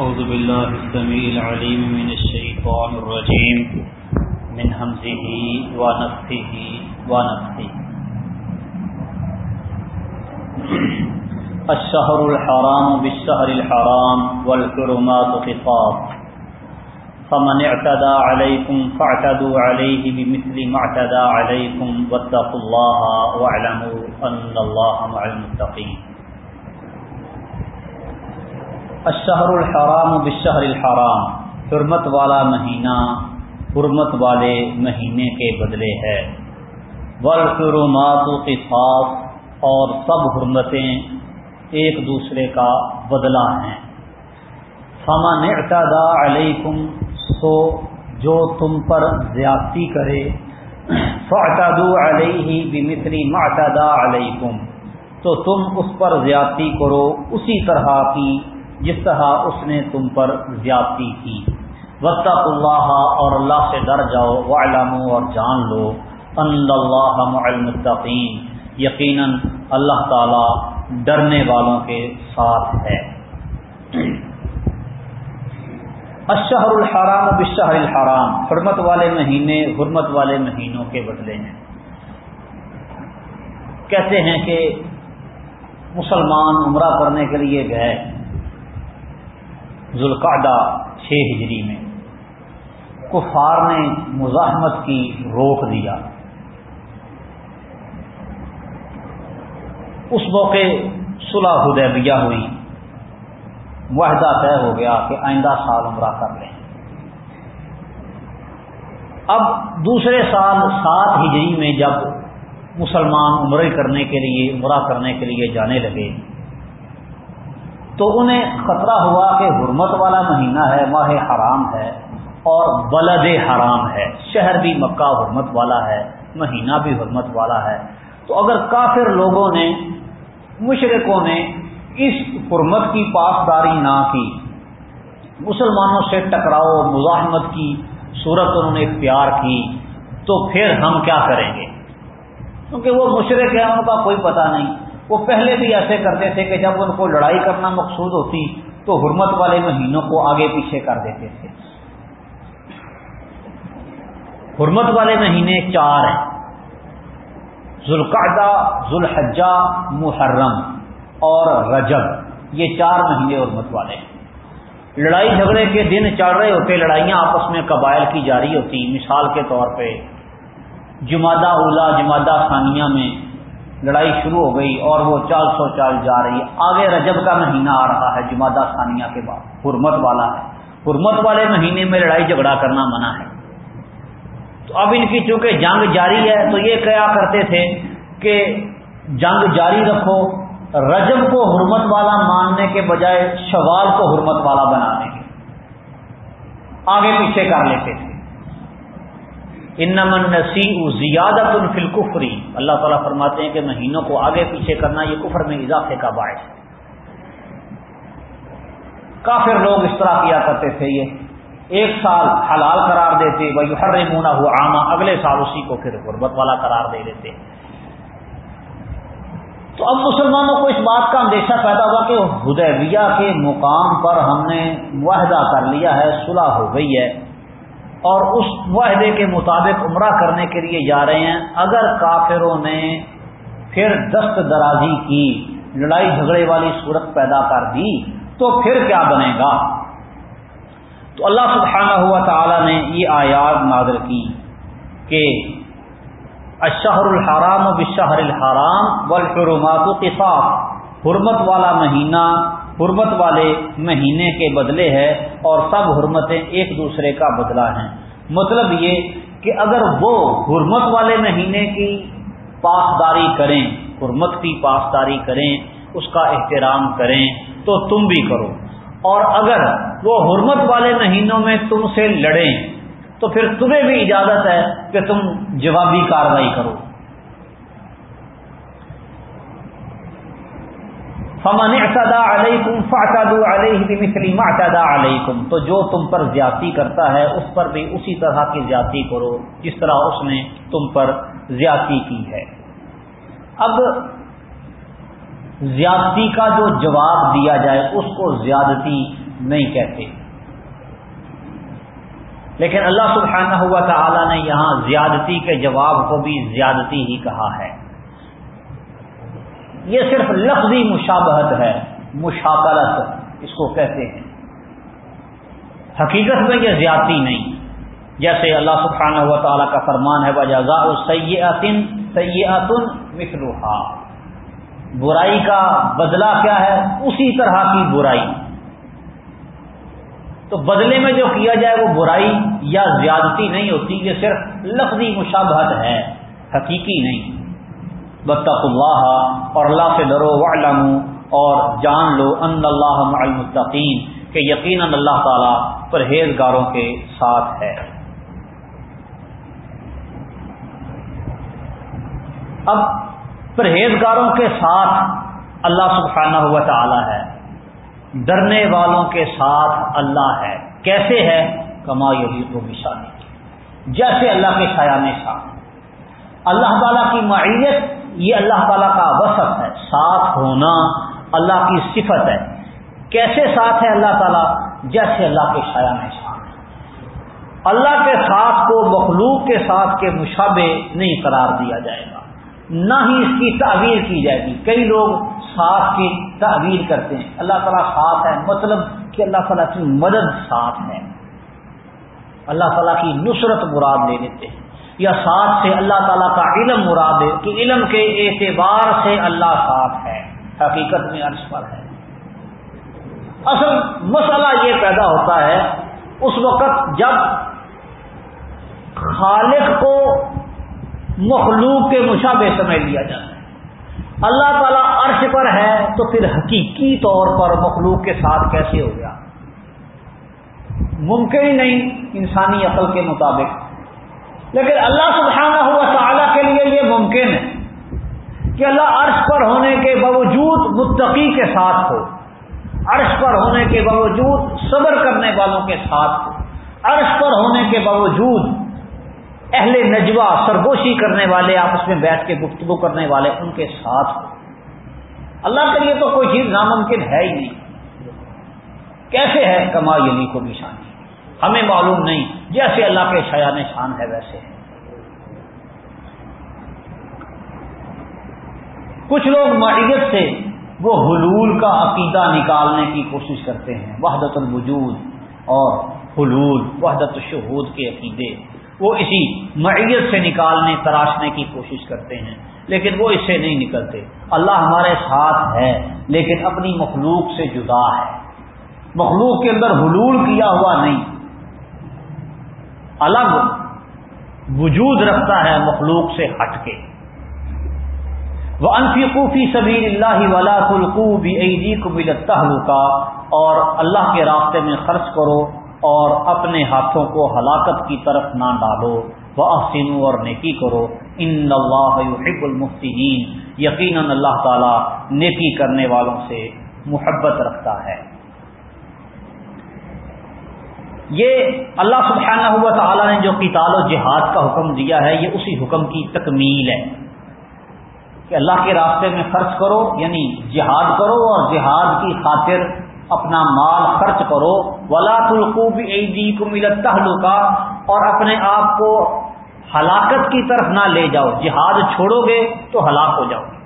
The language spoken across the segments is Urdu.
أعوذ بالله السميع العليم من الشيطان الرجيم. من همزه ونفخه ونفخه. الشهر الحرام بالشهر الحرام والحرمات قصاص. فمن اعتدى عليكم فاعتدوا عليه بمثل ما اعتدى عليكم واتقوا الله واعلموا أن الله مع المتقين. الشہر الحرام بالشہر الحرام، حرمت والا مہینہ، حرمت والے مہینے کے بدلے ہے۔ والحرمات قصاص، اور سب حرمتیں ایک دوسرے کا بدلہ ہیں۔ فمن اعتدى علیکم سو جو تم پر زیادتی کرے۔ فاعتدوا علیہ بمثل ما اعتدى علیکم تو تم اس پر زیادتی کرو اسی طرح کی جس طرح اس نے تم پر زیادتی کی۔ وط اللہ اور اللہ سے ڈر جاؤ و اور جان لو۔ ان اللہ المتقین یقیناً اللہ تعالی ڈرنے والوں کے ساتھ ہے۔ اشہر الحرام بشہر الحرام۔ حرمت والے مہینے حرمت والے مہینوں کے بدلے ہیں۔ کہتے ہیں کہ مسلمان عمرہ کرنے کے لیے گئے۔ ذوالقعدہ چھ ہجری میں کفار نے مزاحمت کی، روک دیا۔ اس موقع صلح حدیبیہ ہوئی۔ معاہدہ طے ہو گیا کہ آئندہ سال عمرہ کر لیں۔ اب دوسرے سال سات ہجری میں جب مسلمان عمرے کرنے کے لیے، عمرہ کرنے کے لیے جانے لگے تو انہیں خطرہ ہوا کہ حرمت والا مہینہ ہے، ماہ حرام ہے اور بلد حرام ہے۔ شہر بھی مکہ حرمت والا ہے، مہینہ بھی حرمت والا ہے۔ تو اگر کافر لوگوں نے مشرقوں نے اس حرمت کی پاسداری نہ کی، مسلمانوں سے ٹکراؤ، مزاحمت کی صورت انہوں نے اختیار کی، تو پھر ہم کیا کریں گے؟ کیونکہ وہ مشرق ہیں، ان کا کوئی پتہ نہیں۔ وہ پہلے بھی ایسے کرتے تھے کہ جب ان کو لڑائی کرنا مقصود ہوتی تو حرمت والے مہینوں کو آگے پیچھے کر دیتے تھے۔ حرمت والے مہینے چار ہیں۔ ذوالقعدہ، ذوالحجہ، محرم اور رجب، یہ چار مہینے حرمت والے ہیں۔ لڑائی جھگڑے کے دن چڑھ رہے ہوتے، لڑائیاں آپس میں قبائل کی جاری ہوتی۔ مثال کے طور پہ جمادہ اولا، جمادہ ثانیہ میں لڑائی شروع ہو گئی اور وہ چال سو چال جا رہی ہے۔ آگے رجب کا مہینہ آ رہا ہے، جمادہ ثانیہ کے بعد۔ حرمت والا ہے۔ حرمت والے مہینے میں لڑائی جھگڑا کرنا منع ہے۔ تو اب ان کی چونکہ جنگ جاری ہے، تو یہ کیا کرتے تھے کہ جنگ جاری رکھو، رجب کو حرمت والا ماننے کے بجائے شوال کو حرمت والا بنانے کے۔ آگے پیچھے کر لیتے تھے۔ انمن نسی زیادت الفلکفری اللہ تعالیٰ فرماتے ہیں کہ مہینوں کو آگے پیچھے کرنا یہ کفر میں اضافے کا باعث ہے۔ کافر لوگ اس طرح کیا کرتے تھے یہ، ایک سال حلال قرار دیتے وہ ہر مونا ہوا آما اگلے سال اسی کو پھر غربت والا قرار دے دیتے۔ تو اب مسلمانوں کو اس بات کا اندیشہ پیدا ہوا کہ ہدیبیہ کے مقام پر ہم نے معاہدہ کر لیا ہے، صلح ہو گئی ہے۔ اور اس معاہدے کے مطابق عمرہ کرنے کے لیے جا رہے ہیں۔ اگر کافروں نے پھر دست درازی کی، لڑائی جھگڑے والی صورت پیدا کر دی، تو پھر کیا بنے گا؟ تو اللہ سبحانہ ہوا تعالی نے یہ آیات نادر کی کہ اشہر الحرام و بشہر الحرام والحرمات کے حرمت والا مہینہ، حرمت والے مہینے کے بدلے ہے۔ اور سب حرمتیں ایک دوسرے کا بدلہ ہیں۔ مطلب یہ کہ اگر وہ حرمت والے مہینے کی پاسداری کریں، حرمت کی پاسداری کریں، اس کا احترام کریں، تو تم بھی کرو۔ اور اگر وہ حرمت والے مہینوں میں تم سے لڑیں، تو پھر تمہیں بھی اجازت ہے کہ تم جوابی کاروائی کرو۔ فمن اعتدى علیکم فاعتدوا علیہ بمثل ما اعتدى علیکم تو جو تم پر زیادتی کرتا ہے اس پر بھی اسی طرح کی زیادتی کرو جس طرح اس نے تم پر زیادتی کی ہے۔ اب زیادتی کا جو جواب دیا جائے اس کو زیادتی نہیں کہتے۔ لیکن اللہ سبحانہ ہوا تعالی نے یہاں زیادتی کے جواب کو بھی زیادتی ہی کہا ہے۔ یہ صرف لفظی مشابہت ہے مشاکلت اس کو کہتے ہیں۔ حقیقت میں یہ زیادتی نہیں۔ جیسے اللہ سبحانہ ہوا تعالیٰ کا فرمان ہے وجہ سیاتن سیاتن مثلوحا برائی کا بدلہ کیا ہے؟ اسی طرح کی برائی۔ تو بدلے میں جو کیا جائے، وہ برائی یا زیادتی نہیں ہوتی، یہ صرف لفظی مشابہت ہے، حقیقی نہیں۔ بطخ اللہ اور اللہ سے ڈرو وعلم اور جان لو ان اللہ المتقین کہ یقیناً اللہ تعالی پرہیزگاروں کے ساتھ ہے۔ اب پرہیزگاروں کے ساتھ اللہ سبحانہ ہوا تعالی ہے۔ ڈرنے والوں کے ساتھ اللہ ہے۔ کیسے ہے؟ کما یہی کو جیسے اللہ کے شایان شان اللہ تعالیٰ کی معیت یہ اللہ تعالیٰ کا وسط ہے، ساتھ ہونا اللہ کی صفت ہے۔ کیسے ساتھ ہے اللہ تعالیٰ؟ جیسے اللہ کے شایان شان اللہ کے ساتھ کو مخلوق کے ساتھ کے مشابے نہیں قرار دیا جائے گا۔ نہ ہی اس کی تعویر کی جائے گی۔ کئی لوگ ساتھ کی تعویر کرتے ہیں۔ اللہ تعالیٰ ساتھ ہے مطلب کہ اللہ تعالیٰ کی مدد ساتھ ہے۔ اللہ تعالیٰ کی نصرت مراد لے لیتے ہیں۔ یا ساتھ سے اللہ تعالیٰ کا علم مراد ہے کہ علم کے اعتبار سے اللہ ساتھ ہے، حقیقت میں عرض پر ہے۔ اصل مسئلہ یہ پیدا ہوتا ہے، اس وقت جب خالق کو مخلوق کے مشابے سمجھ لیا جاتا ہے۔ اللہ تعالیٰ عرش پر ہے تو پھر حقیقی طور پر مخلوق کے ساتھ کیسے ہو گیا؟ ممکن ہی نہیں انسانی عقل کے مطابق۔ لیکن اللہ سبحانہ ہوا تعالیٰ کے لیے یہ ممکن ہے کہ اللہ عرش پر ہونے کے باوجود متقی کے ساتھ ہو، عرش پر ہونے کے باوجود صبر کرنے والوں کے ساتھ ہو، عرش پر ہونے کے باوجود اہل نجوا سرگوشی کرنے والے، آپس میں بیٹھ کے گفتگو کرنے والے ان کے ساتھ ہو۔ اللہ کے لیے تو کوئی چیز ناممکن ہے ہی نہیں۔ کیسے ہے کما یلی کو بھی شان ہمیں معلوم نہیں، جیسے اللہ کے شایان شان ہے ویسے۔ ہے کچھ لوگ معیت سے وہ حلول کا عقیدہ نکالنے کی کوشش کرتے ہیں، وحدت الوجود اور حلول، وحدت الشہود کے عقیدے۔ وہ اسی معیت سے نکالنے، تراشنے کی کوشش کرتے ہیں، لیکن وہ اس سے نہیں نکلتے۔ اللہ ہمارے ساتھ ہے، لیکن اپنی مخلوق سے جدا ہے۔ مخلوق کے اندر حلول کیا ہوا نہیں۔ الگ وجود رکھتا ہے مخلوق سے ہٹ کے۔ وہ انفیقوفی سبیر اللہ ولا کلقو بھی عیدی کو کا اور اللہ کے راستے میں خرچ کرو اور اپنے ہاتھوں کو ہلاکت کی طرف نہ ڈالو۔ وہ احسین اور نیکی کرو۔ ان اللہ حب المفتین یقیناً اللہ تعالی نیکی کرنے والوں سے محبت رکھتا ہے۔ یہ اللہ سبحانہ ہوا تعالیٰ نے جو قتال و جہاد کا حکم دیا ہے، یہ اسی حکم کی تکمیل ہے۔ کہ اللہ کے راستے میں خرچ کرو یعنی جہاد کرو اور جہاد کی خاطر اپنا مال خرچ کرو۔ ولا تلقوب عیدی کو ملت کا اور اپنے آپ کو ہلاکت کی طرف نہ لے جاؤ۔ جہاد چھوڑو گے تو ہلاک ہو جاؤ گے۔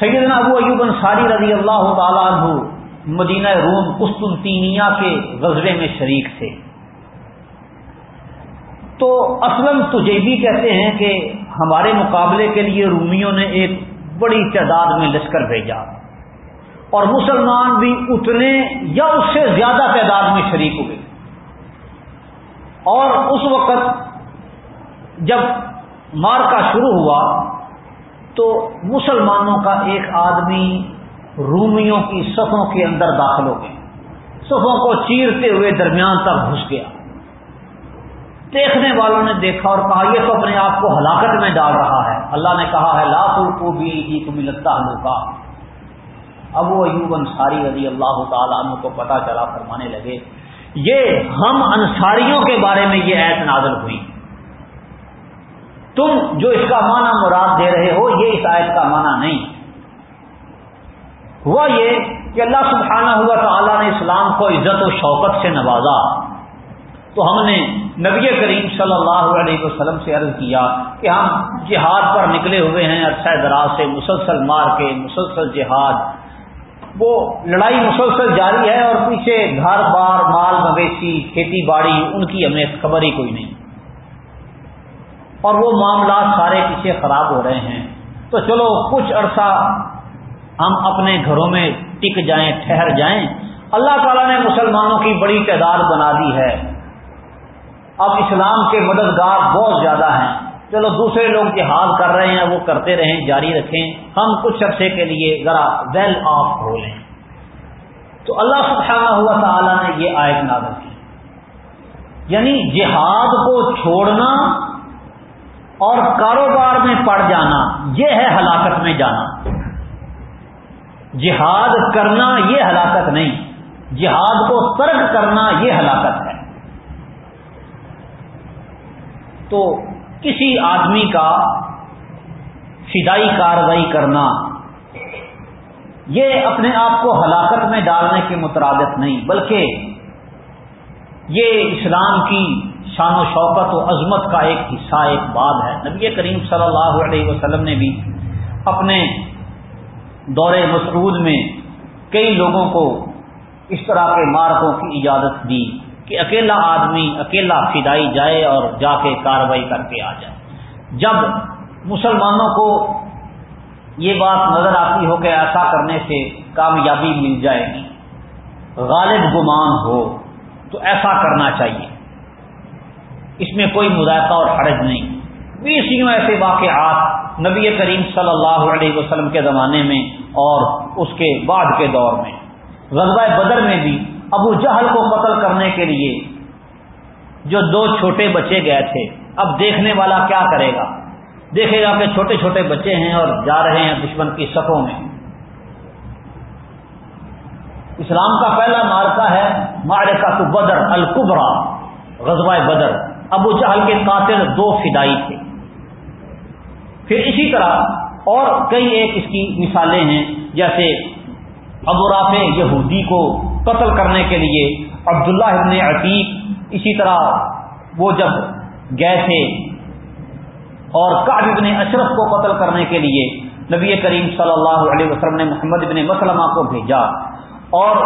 سیدنا ابو ایوب انصاری رضی اللہ تعالیٰ عنہ مدینہ روم قسطنطینیہ کے غزلے میں شریک تھے۔ تو اسلم تجیبی کہتے ہیں کہ ہمارے مقابلے کے لیے رومیوں نے ایک بڑی تعداد میں لشکر بھیجا اور مسلمان بھی اتنے یا اس سے زیادہ تعداد میں شریک ہوئے۔ اور اس وقت جب مار کا شروع ہوا تو مسلمانوں کا ایک آدمی رومیوں کی صفوں کے اندر داخل ہو گئے۔ صفوں کو چیرتے ہوئے درمیان تک گھس گیا۔ دیکھنے والوں نے دیکھا اور کہا، یہ تو اپنے آپ کو ہلاکت میں ڈال رہا ہے۔ اللہ نے کہا ہے لاکھ کو بھی جی کو بھی لگتا کا ابو ایوب انصاری رضی اللہ تعالیٰ عنہ کو پتا چلا، فرمانے لگے، یہ ہم انصاریوں کے بارے میں یہ ایت نازل ہوئی۔ تم جو اس کا معنی مراد دے رہے ہو، یہ اس آیت کا معنی نہیں۔ ہوا یہ کہ اللہ سبحانہ ہوا تعالیٰ نے اسلام کو عزت و شوقت سے نوازا۔ تو ہم نے نبی کریم صلی اللہ علیہ وسلم سے عرض کیا کہ ہم جہاد پر نکلے ہوئے ہیں، عرصہ دراز سے مسلسل مار کے، مسلسل جہاد۔ وہ لڑائی مسلسل جاری ہے اور پیچھے گھر، بار، مال، مویشی، کھیتی باڑی، ان کی ہمیں خبر ہی کوئی نہیں۔ اور وہ معاملات سارے پیچھے خراب ہو رہے ہیں۔ تو چلو کچھ عرصہ ہم اپنے گھروں میں ٹک جائیں، ٹھہر جائیں۔ اللہ تعالیٰ نے مسلمانوں کی بڑی تعداد بنا دی ہے۔ اب اسلام کے مددگار بہت زیادہ ہیں۔ چلو دوسرے لوگ جہاد کر رہے ہیں، وہ کرتے رہیں، جاری رکھیں۔ ہم کچھ عرصے کے لیے ذرا ویل آف ہو لیں۔ تو اللہ سبحانہ ہوا تعالیٰ نے یہ آیت نازل کی۔ یعنی جہاد کو چھوڑنا اور کاروبار میں پڑ جانا، یہ ہے ہلاکت میں جانا۔ جہاد کرنا یہ ہلاکت نہیں۔ جہاد کو ترک کرنا یہ ہلاکت ہے۔ تو کسی آدمی کا فدائی کاروائی کرنا، یہ اپنے آپ کو ہلاکت میں ڈالنے کے مترادف نہیں، بلکہ یہ اسلام کی شان و شوقت و عظمت کا ایک حصہ، ایک بات ہے۔ نبی کریم صلی اللہ علیہ وسلم نے بھی اپنے دور مسعود میں کئی لوگوں کو اس طرح کے مارکوں کی اجازت دی کہ اکیلا آدمی، اکیلا فدائی جائے اور جا کے کاروائی کر کے آ جائے۔ جب مسلمانوں کو یہ بات نظر آتی ہو کہ ایسا کرنے سے کامیابی مل جائے گی، غالب گمان ہو تو ایسا کرنا چاہیے۔ اس میں کوئی مذائقہ اور حرج نہیں۔ بیسوں ایسے واقعات نبی کریم صلی اللہ علیہ وسلم کے زمانے میں اور اس کے بعد کے دور میں۔ غزبۂ بدر میں بھی ابو جہل کو قتل کرنے کے لیے جو دو چھوٹے بچے گئے تھے، اب دیکھنے والا کیا کرے گا؟ دیکھے گا کہ چھوٹے چھوٹے بچے ہیں اور جا رہے ہیں دشمن کی سطحوں میں۔ اسلام کا پہلا مارکا ہے مارکا تو بدر القبرا غزوہ بدر۔ ابو جہل کے قاتل دو فدائی تھے۔ پھر اسی طرح اور کئی ایک اس کی مثالیں ہیں، جیسے ابو رافع یہودی کو قتل کرنے کے لیے عبداللہ ابن عتیق اسی طرح وہ جب گئے تھے اور قعب ابن اشرف کو قتل کرنے کے لیے نبی کریم صلی اللہ علیہ وسلم نے محمد ابن مسلمہ کو بھیجا اور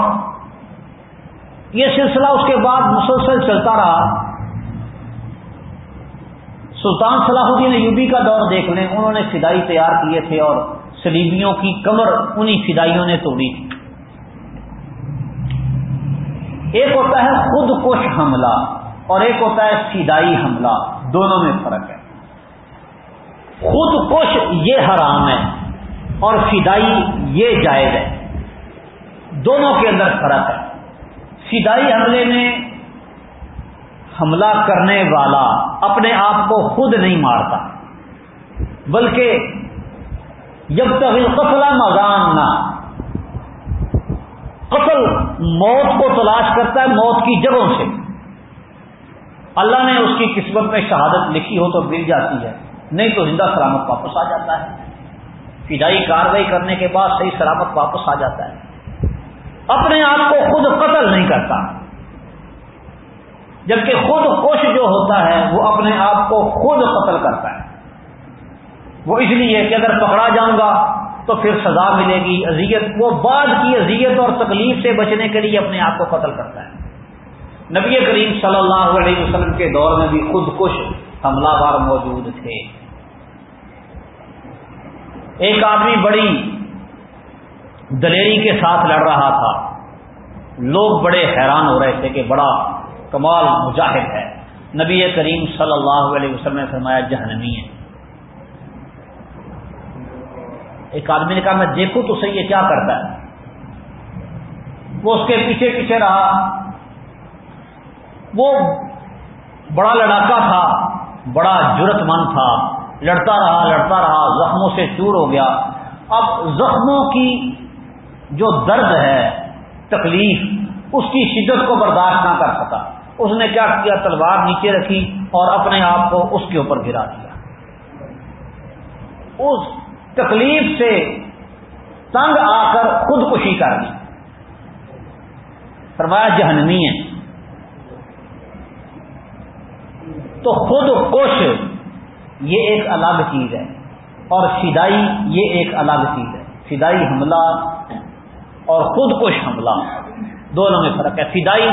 یہ سلسلہ اس کے بعد مسلسل چلتا رہا۔ سلطان صلاح الدین ایوبی کا دور دیکھ لیں، انہوں نے فدائی تیار کیے تھے اور سلیبیوں کی کمر انہی فدائیوں نے توڑی ایک ہوتا ہے خود کش حملہ اور ایک ہوتا ہے فدائی حملہ، دونوں میں فرق ہے۔ خود کش یہ حرام ہے اور فدائی یہ جائز ہے، دونوں کے اندر فرق ہے۔ فدائی حملے میں حملہ کرنے والا اپنے آپ کو خود نہیں مارتا۔ بلکہ جب تک قتل مضان نہ قتل موت کو تلاش کرتا ہے موت کی جگہوں سے۔ اللہ نے اس کی قسمت میں شہادت لکھی ہو تو مل جاتی ہے۔ نہیں تو زندہ سلامت واپس آ جاتا ہے۔ فدائی کاروائی کرنے کے بعد صحیح سلامت واپس آ جاتا ہے۔ اپنے آپ کو خود قتل نہیں کرتا۔ جبکہ خود خوش جو ہوتا ہے، وہ اپنے آپ کو خود قتل کرتا ہے۔ وہ اس لیے کہ اگر پکڑا جاؤں گا، تو پھر سزا ملے گی۔ اذیت، وہ بعد کی اذیت اور تکلیف سے بچنے کے لیے اپنے آپ کو قتل کرتا ہے۔ نبی کریم صلی اللہ علیہ وسلم کے دور میں بھی خود کش حملہ بار موجود تھے۔ ایک آدمی بڑی دلیری کے ساتھ لڑ رہا تھا۔ لوگ بڑے حیران ہو رہے تھے کہ بڑا کمال مجاہد ہے۔ نبی کریم صلی اللہ علیہ وسلم نے فرمایا، جہنمی ہے۔ ایک آدمی نے کہا، میں دیکھوں تو صحیح یہ کیا کرتا ہے؟ وہ اس کے پیچھے پیچھے رہا۔ وہ بڑا لڑاکا تھا، بڑا جرت مند تھا۔ لڑتا رہا لڑتا رہا، زخموں سے چور ہو گیا۔ اب زخموں کی جو درد ہے، تکلیف، اس کی شدت کو برداشت نہ کر سکا۔ اس نے کیا کیا؟ تلوار نیچے رکھی اور اپنے آپ کو اس کے اوپر گرا دیا۔ اس تکلیف سے تنگ آ کر خودکشی کر دی۔ فرمایا، جہنمی ہے تو خود کش یہ ایک الگ چیز ہے۔ اور فدائی، یہ ایک الگ چیز ہے۔ فدائی حملہ اور خود کش حملہ، دونوں میں فرق ہے۔ فدائی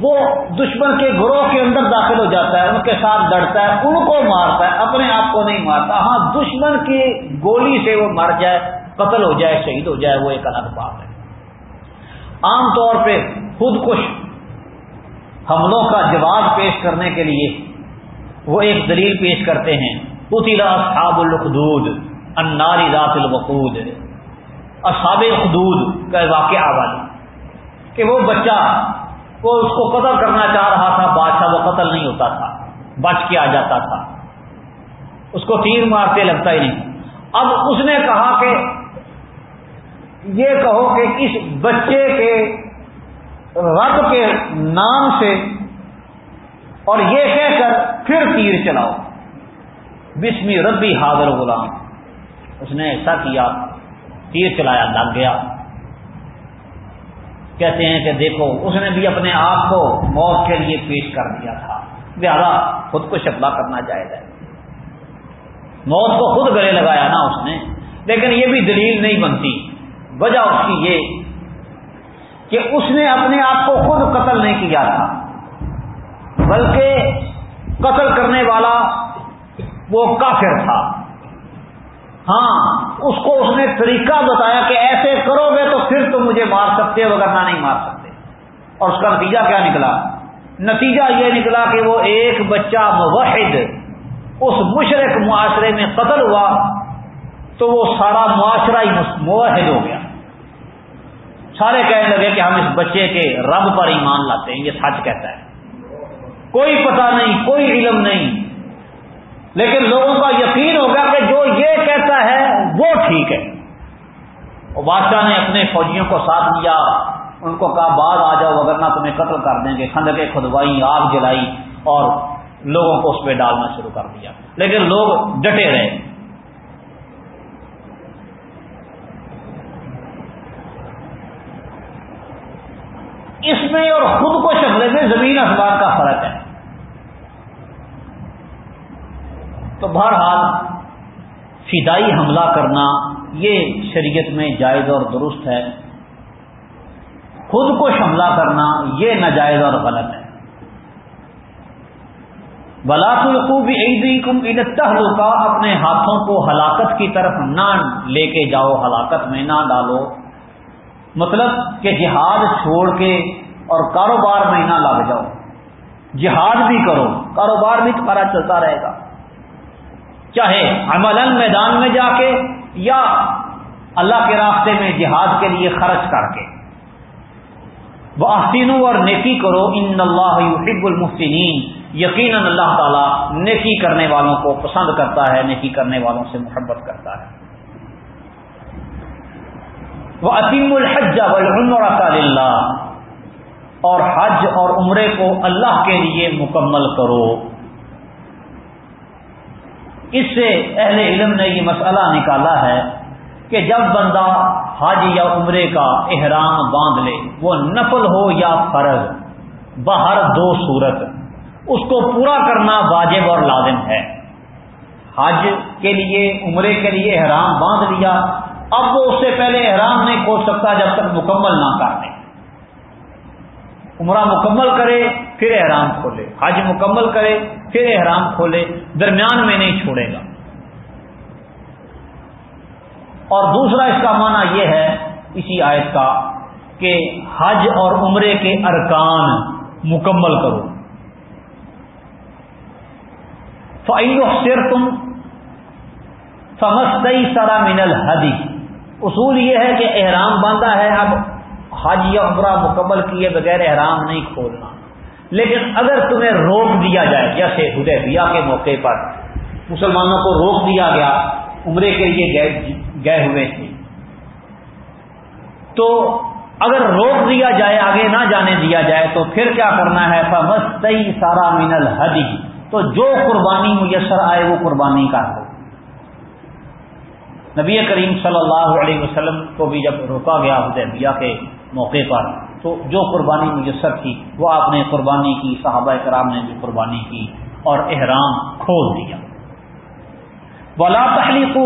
وہ دشمن کے گروہ کے اندر داخل ہو جاتا ہے، ان کے ساتھ لڑتا ہے، ان کو مارتا ہے، اپنے آپ کو نہیں مارتا۔ ہاں دشمن کی گولی سے وہ مر جائے، قتل ہو جائے، شہید ہو جائے، وہ ایک الگ بات ہے۔ عام طور پہ خود کش حملوں کا جواب پیش کرنے کے لیے وہ ایک دلیل پیش کرتے ہیں۔ پتلا اصحاب الخدود اناری رات الوقود۔ اصحاب خدود کا واقعہ والی کہ وہ بچہ وہ اس کو قتل کرنا چاہ رہا تھا، بادشاہ وہ قتل نہیں ہوتا تھا، بچ کے آ جاتا تھا۔ اس کو تیر مارتے لگتا ہی نہیں۔ اب اس نے کہا کہ، یہ کہو کہ اس بچے کے رب کے نام سے اور یہ کہہ کر پھر تیر چلاؤ۔ بسمی ربی حاضر غلام۔ اس نے ایسا کیا، تیر چلایا، لگ گیا۔ کہتے ہیں کہ دیکھو، اس نے بھی اپنے آپ کو موت کے لیے پیش کر دیا تھا۔ لہذا خود کو شپلا کرنا چاہیے موت کو خود گلے لگایا نا اس نے۔ لیکن یہ بھی دلیل نہیں بنتی۔ وجہ اس کی یہ کہ اس نے اپنے آپ کو خود قتل نہیں کیا تھا۔ بلکہ قتل کرنے والا وہ کافر تھا۔ ہاں اس کو اس نے طریقہ بتایا کہ ایسے کرو گے تو پھر تم مجھے مار سکتے ہو وغیرہ نہیں مار سکتے۔ اور اس کا نتیجہ کیا نکلا؟ نتیجہ یہ نکلا کہ وہ ایک بچہ موحد، اس مشرق معاشرے میں قتل ہوا، تو وہ سارا معاشرہ ہی موحد ہو گیا۔ سارے کہنے لگے کہ ہم اس بچے کے رب پر ایمان لاتے ہیں، یہ سچ کہتا ہے۔ کوئی پتہ نہیں، کوئی علم نہیں۔ لیکن لوگوں کا یقین ہو گیا کہ جو یہ کہتا ہے وہ ٹھیک ہے۔ بادشاہ نے اپنے فوجیوں کو ساتھ لیا۔ ان کو کہا بعد آ جاؤ وغیرہ تمہیں قتل کر دیں گے۔ کھند کے کھدوائی، آگ جلائی اور لوگوں کو اس پہ ڈالنا شروع کر دیا۔ لیکن لوگ ڈٹے رہے۔ اس میں اور خود کو شملے میں زمین اخبار کا فرق ہے۔ تو بہرحال فدائی حملہ کرنا یہ شریعت میں جائز اور درست ہے۔ خود کو حملہ کرنا یہ ناجائز اور غلط ہے۔ بلاک القوب عیدی کم عیدتہ کا اپنے ہاتھوں کو ہلاکت کی طرف نہ لے کے جاؤ، ہلاکت میں نہ ڈالو۔ مطلب کہ جہاد چھوڑ کے اور کاروبار میں نہ لگ جاؤ۔ جہاد بھی کرو، کاروبار بھی تمہارا چلتا رہے گا۔ چاہے عمل میدان میں جا کے یا اللہ کے راستے میں جہاد کے لیے خرچ کر کے۔ وہ آسین اور نیکی کرو ان اللہ حب المحسنین یقیناً اللہ تعالیٰ نیکی کرنے والوں کو پسند کرتا ہے، نیکی کرنے والوں سے محبت کرتا ہے۔ وہ عطیم الحج اللہ اور حج اور عمرے کو اللہ کے لیے مکمل کرو۔ اس سے اہل علم نے یہ مسئلہ نکالا ہے کہ جب بندہ حج یا عمرے کا احرام باندھ لے، وہ نفل ہو یا فرض باہر دو صورت، اس کو پورا کرنا واجب اور لازم ہے۔ حج کے لیے، عمرے کے لیے احرام باندھ لیا، اب وہ اس سے پہلے احرام نہیں کھول سکتا جب تک مکمل نہ کر لیں عمرہ مکمل کرے، پھر احرام کھولے۔ حج مکمل کرے، پھر احرام کھولے۔ درمیان میں نہیں چھوڑے گا۔ اور دوسرا اس کا معنی یہ ہے، اسی آیت کا، کہ حج اور عمرے کے ارکان مکمل کرو۔ فر تم سمجھتے سارا منل حدی اصول یہ ہے کہ احرام باندھا ہے، اب حج یا عمرہ مکمل کیے بغیر احرام نہیں کھولنا۔ لیکن اگر تمہیں روک دیا جائے، جیسے حدیبیہ کے موقع پر مسلمانوں کو روک دیا گیا، عمرے کے لیے گئے ہوئے تھے۔ تو اگر روک دیا جائے، آگے نہ جانے دیا جائے، تو پھر کیا کرنا ہے؟ فمستئی سارا من الحدی تو جو قربانی میسر آئے، وہ قربانی کا ہے۔ نبی کریم صلی اللہ علیہ وسلم کو بھی جب روکا گیا حدیبیہ کے موقع پر۔ تو جو قربانی میسر تھی وہ آپ نے قربانی کی، صحابہ کرام نے بھی قربانی کی اور احرام کھول دیا۔ بلا تخلیق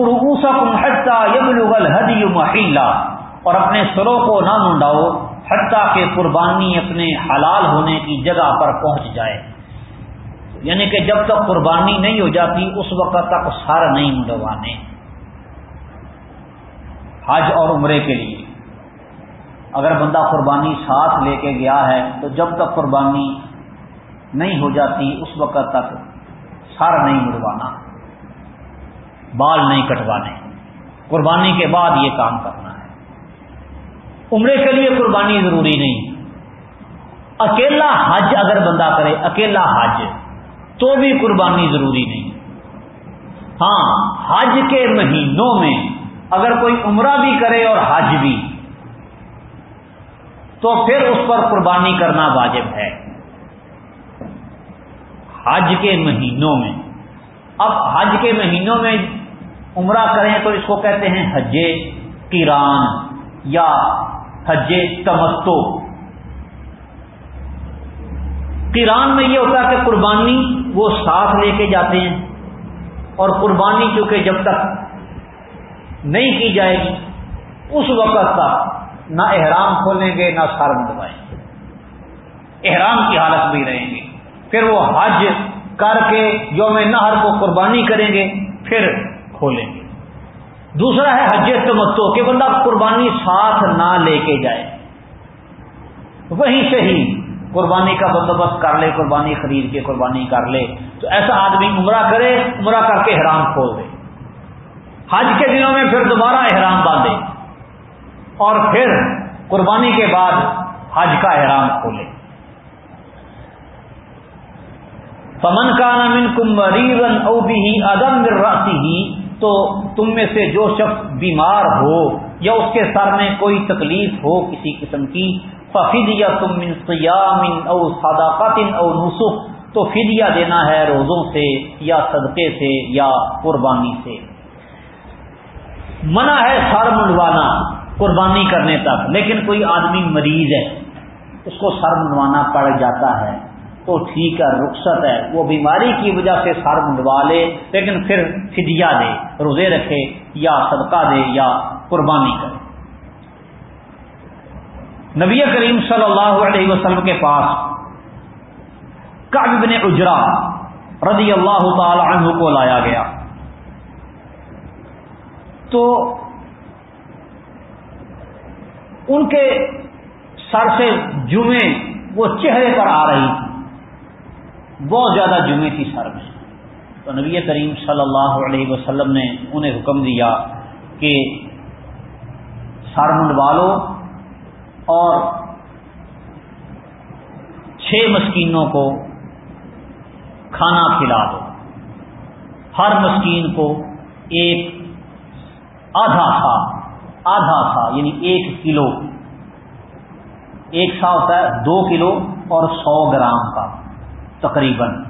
محلہ اور اپنے سروں کو نہ منڈاؤ حتیٰ کہ قربانی اپنے حلال ہونے کی جگہ پر پہنچ جائے۔ یعنی کہ جب تک قربانی نہیں ہو جاتی، اس وقت تک سر نہیں منڈوانے حج اور عمرے کے لیے۔ اگر بندہ قربانی ساتھ لے کے گیا ہے تو جب تک قربانی نہیں ہو جاتی اس وقت تک سر نہیں مڑوانا، بال نہیں کٹوانے۔ قربانی کے بعد یہ کام کرنا ہے۔ عمرے کے لیے قربانی ضروری نہیں۔ اکیلا حج اگر بندہ کرے، اکیلا حج، تو بھی قربانی ضروری نہیں۔ ہاں حج کے مہینوں میں اگر کوئی عمرہ بھی کرے اور حج بھی تو پھر اس پر قربانی کرنا واجب ہے۔ حج کے مہینوں میں۔ اب حج کے مہینوں میں عمرہ کریں تو اس کو کہتے ہیں حج کران یا حج تمستو کران میں یہ ہوتا ہے کہ قربانی وہ ساتھ لے کے جاتے ہیں اور قربانی چونکہ جب تک نہیں کی جائے گی، اس وقت تک نہ احرام کھولیں گے، نہ سر مندوائیں گے۔ احرام کی حالت میں رہیں گے پھر وہ حج کر کے یوم نہر کو قربانی کریں گے، پھر کھولیں گے۔ دوسرا ہے حج تمتو کہ بندہ قربانی ساتھ نہ لے کے جائے۔ وہیں سے ہی قربانی کا بندوبست کر لے، قربانی خرید کے قربانی کر لے۔ تو ایسا آدمی عمرہ کرے، عمرہ کر کے احرام کھول دے۔ حج کے دنوں میں پھر دوبارہ احرام باندھے۔ اور پھر قربانی کے بعد حج کا احرام کھولے۔ پمن کا نامن کمبریون او بھی ادم راسی ہی تو تم میں سے جو شخص بیمار ہو یا اس کے سر میں کوئی تکلیف ہو کسی قسم کی ففید یا تم من سیامن او صداقت او نسخ، تو فدیہ دینا ہے روزوں سے یا صدقے سے یا قربانی سے۔ منع ہے سر منڈوانا۔ قربانی کرنے تک۔ لیکن کوئی آدمی مریض ہے، اس کو سر منڈوانا پڑ جاتا ہے، تو ٹھیک ہے، رخصت ہے۔ وہ بیماری کی وجہ سے سر منڈوا لے، لیکن پھر فدیا دے، روزے رکھے یا صدقہ دے یا قربانی کرے۔ نبی کریم صلی اللہ علیہ وسلم کے پاس بن اجرا رضی اللہ تعالی عنہ کو لایا گیا۔ تو ان کے سر سے جمعے وہ چہرے پر آ رہی تھی۔ بہت زیادہ جمعے تھی سر میں۔ تو نبی کریم صلی اللہ علیہ وسلم نے انہیں حکم دیا کہ سر منڈوا لو اور چھ مسکینوں کو کھانا کھلا دو۔ ہر مسکین کو ایک آدھا سا آدھا سا یعنی ایک کلو۔ ایک سا ہوتا ہے دو کلو اور سو گرام کا تقریباً۔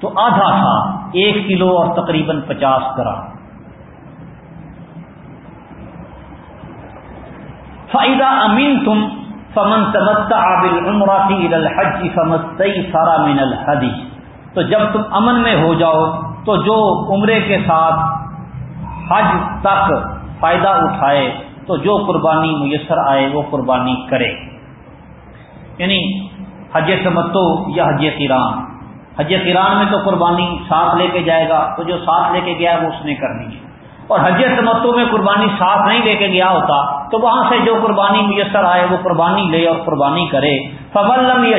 تو آدھا سا ایک کلو اور تقریباً پچاس گرام۔ فائدہ امین تم فمن تمتا عابل عمراتی الحج فمت سارا من الحدی تو جب تم امن میں ہو جاؤ، تو جو عمرے کے ساتھ حج تک فائدہ اٹھائے تو جو قربانی میسر آئے وہ قربانی کرے۔ یعنی حج تمتو یا حج قیران حج قیران میں تو قربانی ساتھ لے کے جائے گا، تو جو ساتھ لے کے گیا وہ اس نے کرنی ہے اور حج تمتو میں قربانی ساتھ نہیں لے کے گیا ہوتا، تو وہاں سے جو قربانی میسر آئے وہ قربانی لے اور قربانی کرے۔ فولم یا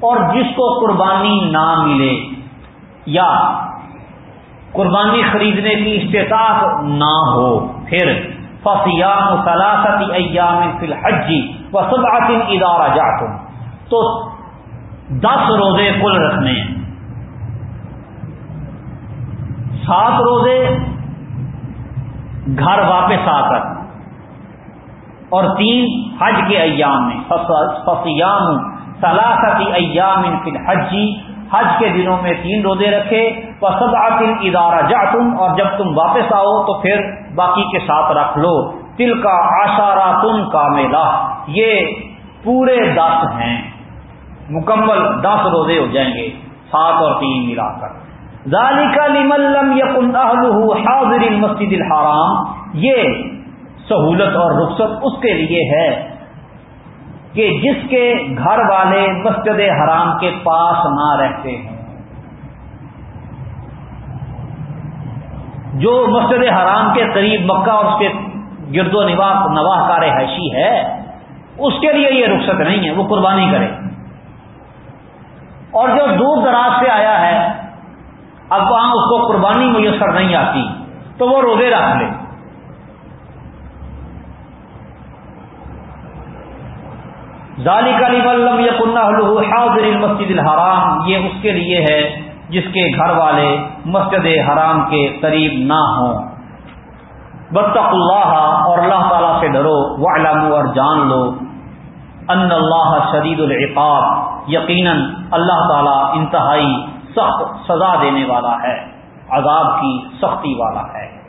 اور جس کو قربانی نہ ملے یا قربانی خریدنے کی استطاعت نہ ہو۔ پھر فسیام سلاست ایام فی الحجی و سبعت ادارہ جا تو دس روزے کل رکھنے ہیں۔ سات روزے گھر واپس آ کر۔ اور تین حج کے ایام میں فسیام سلاست ایام فی الحجی حج کے دنوں میں تین روزے رکھے وہ سب ادارہ جا تم اور جب تم واپس آؤ تو پھر باقی کے ساتھ رکھ لو۔ تل کا آشارا تم کا میلہ یہ پورے دس ہیں۔ مکمل دس روزے ہو جائیں گے، سات اور تین ملا کر ذالک لمن یقن حاضر المسجد الحرام۔ یہ سہولت اور رخصت اس کے لیے ہے کہ جس کے گھر والے مسجد حرام کے پاس نہ رہتے ہیں۔ جو مسجد حرام کے قریب مکہ اور اس کے گرد و نواح نواح کار حیشی ہے، اس کے لیے یہ رخصت نہیں ہے، وہ قربانی کرے۔ اور جو دور دراز سے آیا ہے، اب وہاں اس کو قربانی میسر نہیں آتی، تو وہ روزے رکھ لے۔ ذالک علی ولم حاضر المسجد الحرام، یہ اس کے لیے ہے جس کے گھر والے مسجد حرام کے قریب نہ ہوں۔ بتق اللہ اور اللہ تعالیٰ سے ڈرو وہ اور جان لو۔ ان اللہ شدید العقاب، یقیناً اللہ تعالیٰ انتہائی سخت سزا دینے والا ہے، عذاب کی سختی والا ہے۔